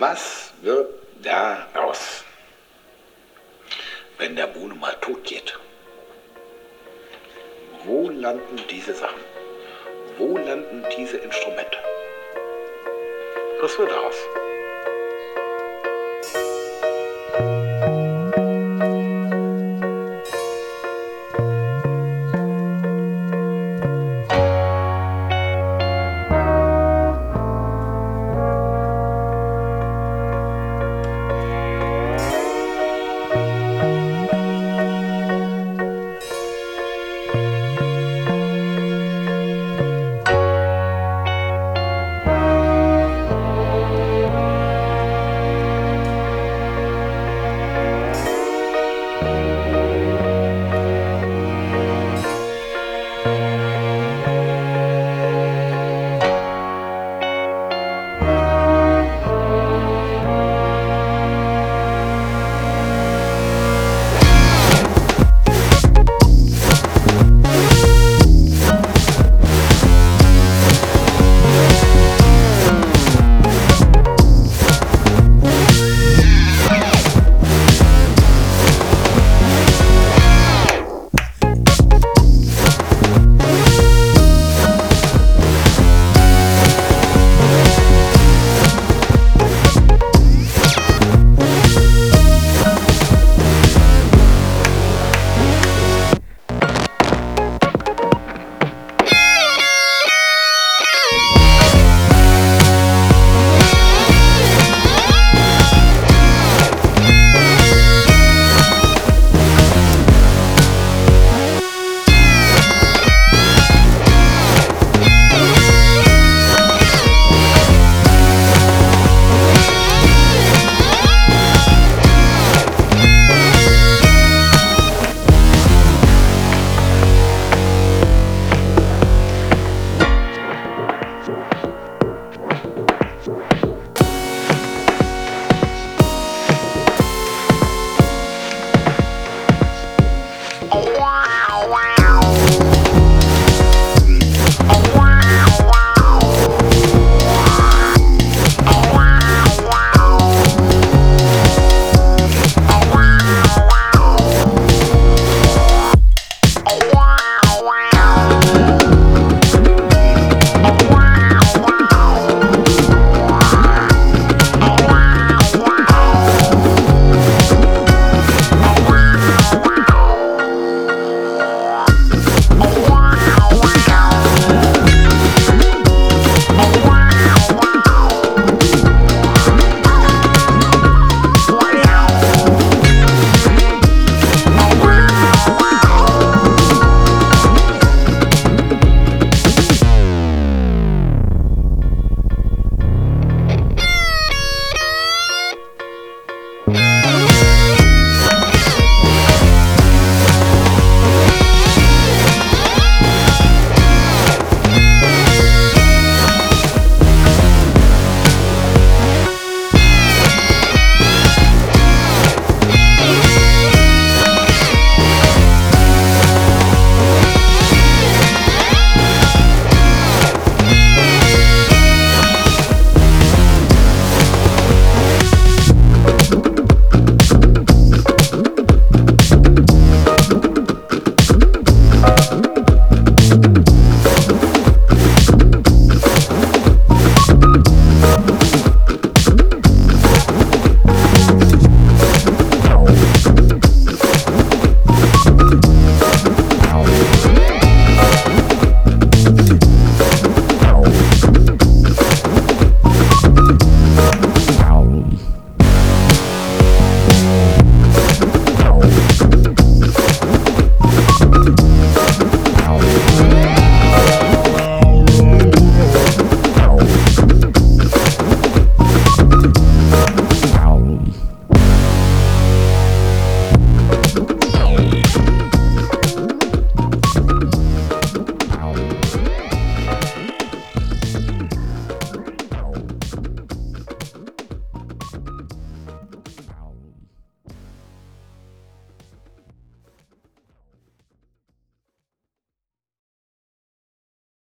Was wird daraus, wenn der Bohne mal tot geht? Wo landen diese Sachen? Wo landen diese Instrumente? Was wird daraus?